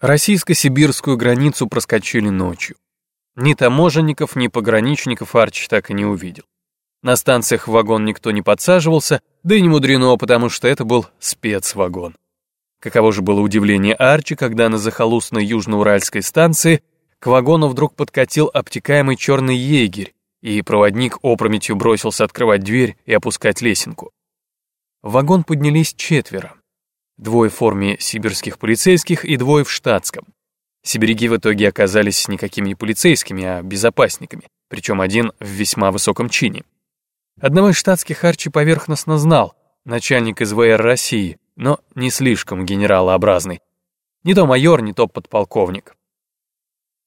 Российско-сибирскую границу проскочили ночью. Ни таможенников, ни пограничников Арчи так и не увидел. На станциях в вагон никто не подсаживался, да и не мудрено, потому что это был спецвагон. Каково же было удивление Арчи, когда на захолустной южноуральской станции к вагону вдруг подкатил обтекаемый черный егерь, и проводник опрометью бросился открывать дверь и опускать лесенку. В вагон поднялись четверо. Двое в форме сибирских полицейских и двое в штатском. Сибиряки в итоге оказались никакими не полицейскими, а безопасниками, причем один в весьма высоком чине. Одного из штатских Арчи поверхностно знал, начальник СВР России, но не слишком генералообразный. Не то майор, не то подполковник.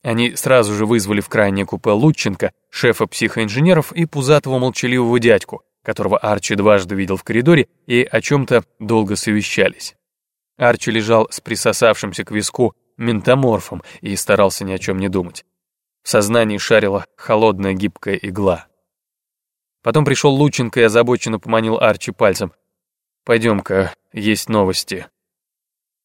Они сразу же вызвали в крайнее купе Лученко, шефа психоинженеров и пузатого молчаливого дядьку, которого Арчи дважды видел в коридоре и о чем-то долго совещались. Арчи лежал с присосавшимся к виску ментаморфом и старался ни о чем не думать. В сознании шарила холодная гибкая игла. Потом пришел Лученко и озабоченно поманил Арчи пальцем. «Пойдем-ка, есть новости».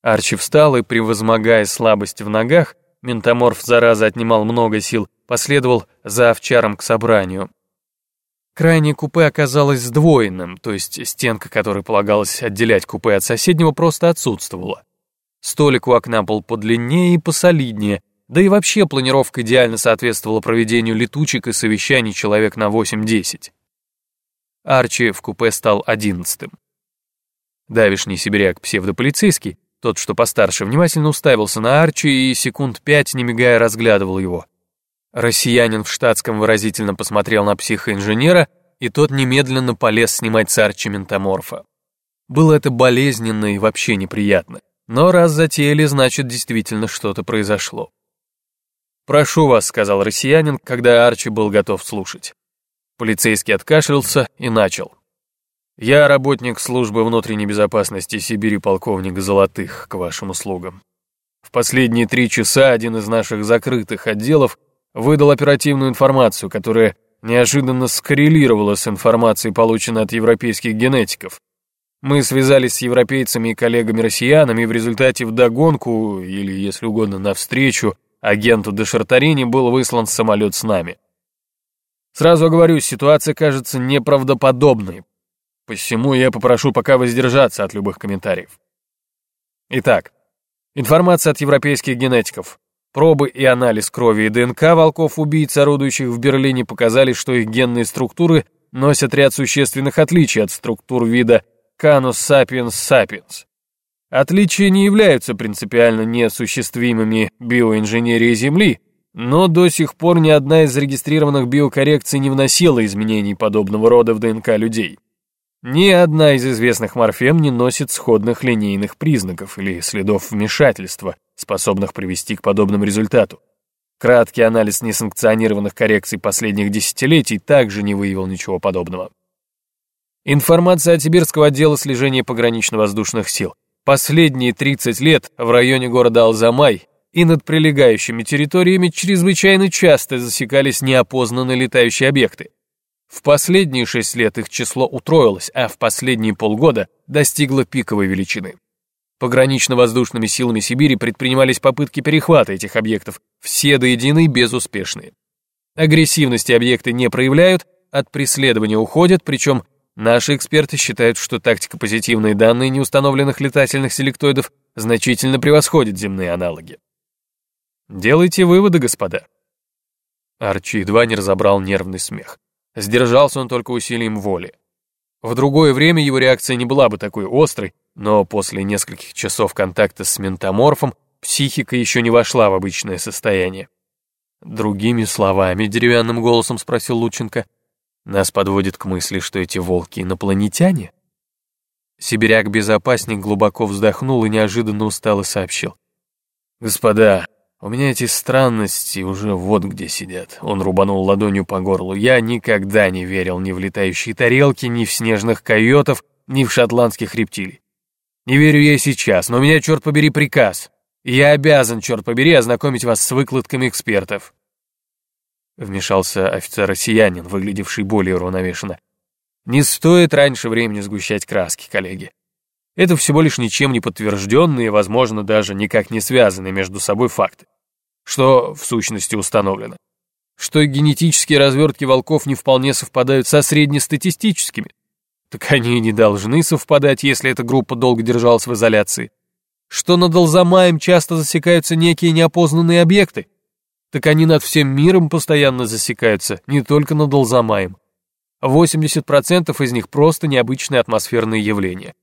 Арчи встал и, превозмогая слабость в ногах, ментаморф зараза отнимал много сил, последовал за овчаром к собранию. Крайнее купе оказалось сдвоенным, то есть стенка, которой полагалось отделять купе от соседнего, просто отсутствовала. Столик у окна был подлиннее и посолиднее, да и вообще планировка идеально соответствовала проведению летучек и совещаний человек на 8-10. Арчи в купе стал одиннадцатым. Давишний сибиряк псевдополицейский, тот, что постарше, внимательно уставился на Арчи и секунд пять, не мигая, разглядывал его. Россиянин в штатском выразительно посмотрел на психоинженера, и тот немедленно полез снимать с Арчи ментаморфа. Было это болезненно и вообще неприятно. Но раз затеяли, значит, действительно что-то произошло. «Прошу вас», — сказал россиянин, когда Арчи был готов слушать. Полицейский откашлялся и начал. «Я работник службы внутренней безопасности Сибири полковник Золотых, к вашим услугам. В последние три часа один из наших закрытых отделов выдал оперативную информацию, которая неожиданно скоррелировала с информацией, полученной от европейских генетиков. Мы связались с европейцами и коллегами-россиянами, и в результате вдогонку, или, если угодно, навстречу, агенту Дешартарини был выслан самолет с нами. Сразу говорю, ситуация кажется неправдоподобной, посему я попрошу пока воздержаться от любых комментариев. Итак, информация от европейских генетиков. Пробы и анализ крови и ДНК волков-убийц, орудующих в Берлине, показали, что их генные структуры носят ряд существенных отличий от структур вида Canis sapiens sapiens. Отличия не являются принципиально неосуществимыми биоинженерией Земли, но до сих пор ни одна из зарегистрированных биокоррекций не вносила изменений подобного рода в ДНК людей. Ни одна из известных морфем не носит сходных линейных признаков или следов вмешательства, способных привести к подобному результату. Краткий анализ несанкционированных коррекций последних десятилетий также не выявил ничего подобного. Информация от Сибирского отдела слежения погранично-воздушных сил. Последние 30 лет в районе города Алзамай и над прилегающими территориями чрезвычайно часто засекались неопознанные летающие объекты. В последние шесть лет их число утроилось, а в последние полгода достигло пиковой величины. Погранично-воздушными силами Сибири предпринимались попытки перехвата этих объектов, все до единой безуспешные. Агрессивности объекты не проявляют, от преследования уходят, причем наши эксперты считают, что тактика позитивные данные неустановленных летательных селектоидов значительно превосходит земные аналоги. Делайте выводы, господа. Арчи едва не разобрал нервный смех. Сдержался он только усилием воли. В другое время его реакция не была бы такой острой, но после нескольких часов контакта с ментаморфом психика еще не вошла в обычное состояние. Другими словами, деревянным голосом спросил Лученко, нас подводит к мысли, что эти волки инопланетяне? Сибиряк-безопасник глубоко вздохнул и неожиданно устало сообщил. «Господа, у меня эти странности уже вот где сидят. Он рубанул ладонью по горлу. Я никогда не верил ни в летающие тарелки, ни в снежных койотов, ни в шотландских рептилий. Не верю и сейчас, но у меня, черт побери, приказ. я обязан, черт побери, ознакомить вас с выкладками экспертов. Вмешался офицер-россиянин, выглядевший более уравновешенно. Не стоит раньше времени сгущать краски, коллеги. Это всего лишь ничем не подтвержденные, возможно, даже никак не связанные между собой факты. Что в сущности установлено? Что генетические развертки волков не вполне совпадают со среднестатистическими. Так они и не должны совпадать, если эта группа долго держалась в изоляции. Что над Алзамаем часто засекаются некие неопознанные объекты. Так они над всем миром постоянно засекаются, не только над Алзамаем. 80% из них просто необычные атмосферные явления.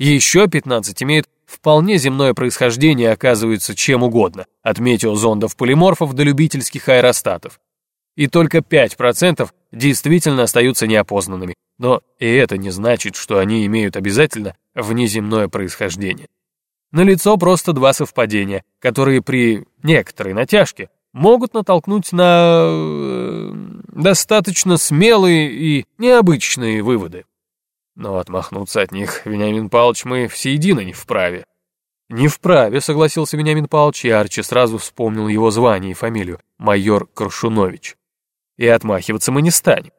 Еще 15 имеют вполне земное происхождение и оказываются чем угодно, от метеозондов-полиморфов до любительских аэростатов. И только 5% действительно остаются неопознанными, но и это не значит, что они имеют обязательно внеземное происхождение. Налицо просто два совпадения, которые при некоторой натяжке могут натолкнуть на э, достаточно смелые и необычные выводы. Но отмахнуться от них, Вениамин Павлович, мы всеедино не вправе. Не вправе, согласился Вениамин Павлович, и Арчи сразу вспомнил его звание и фамилию, майор Крушунович. И отмахиваться мы не станем.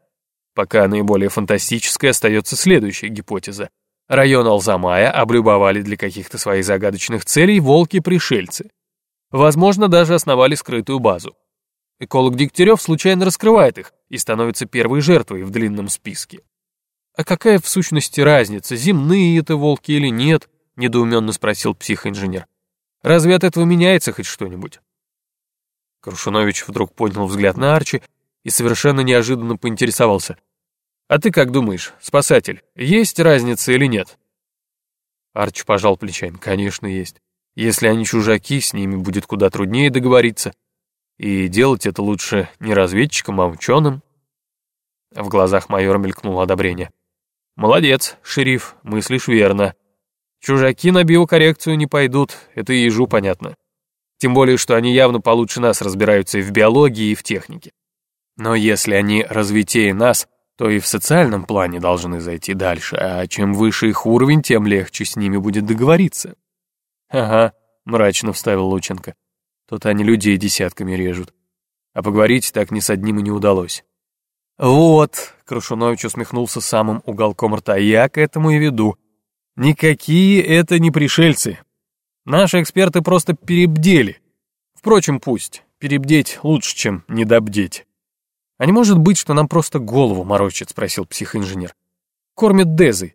Пока наиболее фантастической остается следующая гипотеза. Район Алзамая облюбовали для каких-то своих загадочных целей волки-пришельцы. Возможно, даже основали скрытую базу. Эколог Дегтярев случайно раскрывает их и становится первой жертвой в длинном списке. «А какая в сущности разница, земные это волки или нет?» — недоуменно спросил психоинженер. «Разве от этого меняется хоть что-нибудь?» Крушунович вдруг поднял взгляд на Арчи и совершенно неожиданно поинтересовался. «А ты как думаешь, спасатель, есть разница или нет?» Арчи пожал плечами. «Конечно, есть. Если они чужаки, с ними будет куда труднее договориться. И делать это лучше не разведчикам, а ученым». В глазах майора мелькнуло одобрение. «Молодец, шериф, мыслишь верно. Чужаки на биокоррекцию не пойдут, это и ежу понятно. Тем более, что они явно получше нас разбираются и в биологии, и в технике. Но если они развитее нас, то и в социальном плане должны зайти дальше, а чем выше их уровень, тем легче с ними будет договориться». «Ага», — мрачно вставил Лученко. «Тут они людей десятками режут. А поговорить так ни с одним и не удалось». «Вот», — Крушунович усмехнулся самым уголком рта, — «я к этому и веду. Никакие это не пришельцы. Наши эксперты просто перебдели. Впрочем, пусть. Перебдеть лучше, чем недобдеть». «А не может быть, что нам просто голову морочит?» — спросил психоинженер. «Кормят дезы».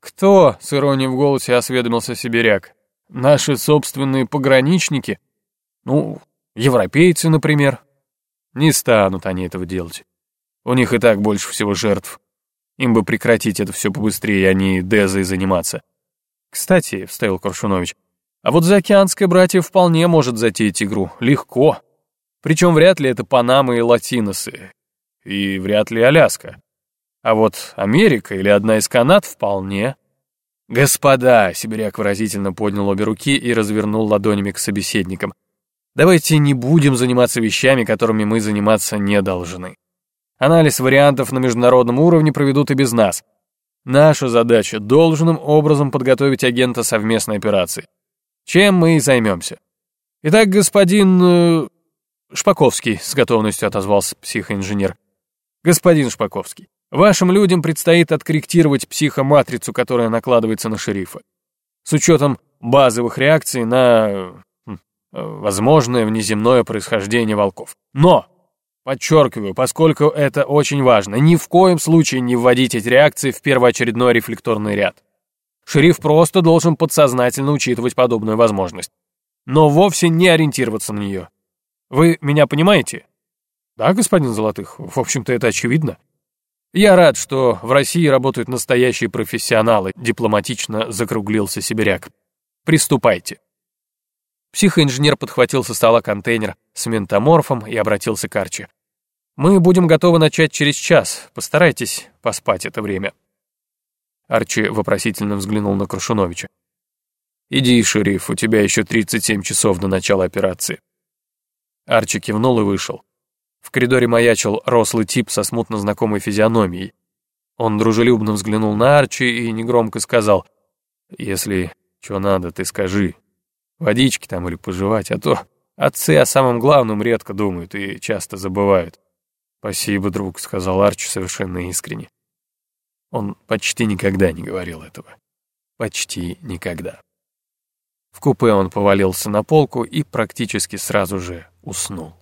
«Кто?» — с иронией в голосе осведомился сибиряк. «Наши собственные пограничники? Ну, европейцы, например. Не станут они этого делать. У них и так больше всего жертв. Им бы прекратить это все побыстрее, а не Дезой заниматься. Кстати, — вставил Коршунович, — а вот заокеанское братье вполне может затеять игру. Легко. Причем вряд ли это Панама и Латиносы. И вряд ли Аляска. А вот Америка или одна из Канад вполне. «Господа!» — Сибиряк выразительно поднял обе руки и развернул ладонями к собеседникам. «Давайте не будем заниматься вещами, которыми мы заниматься не должны. Анализ вариантов на международном уровне проведут и без нас. Наша задача — должным образом подготовить агента совместной операции. Чем мы и займемся. Итак, господин... Шпаковский, с готовностью отозвался психоинженер. Господин Шпаковский, вашим людям предстоит откорректировать психоматрицу, которая накладывается на шерифа. С учетом базовых реакций на хм, возможное внеземное происхождение волков. Но Подчеркиваю, поскольку это очень важно, ни в коем случае не вводить эти реакции в первоочередной рефлекторный ряд. Шериф просто должен подсознательно учитывать подобную возможность, но вовсе не ориентироваться на нее. Вы меня понимаете? Да, господин Золотых, в общем-то это очевидно. Я рад, что в России работают настоящие профессионалы, дипломатично закруглился сибиряк. Приступайте. Психоинженер подхватил со стола контейнер с ментаморфом и обратился к Арчи. «Мы будем готовы начать через час. Постарайтесь поспать это время». Арчи вопросительно взглянул на Крушуновича. «Иди, шериф, у тебя еще 37 часов до начала операции». Арчи кивнул и вышел. В коридоре маячил рослый тип со смутно знакомой физиономией. Он дружелюбно взглянул на Арчи и негромко сказал, «Если что надо, ты скажи, Водички там или пожевать, а то отцы о самом главном редко думают и часто забывают. «Спасибо, друг», — сказал Арчи совершенно искренне. Он почти никогда не говорил этого. почти никогда. В купе он повалился на полку и практически сразу же уснул.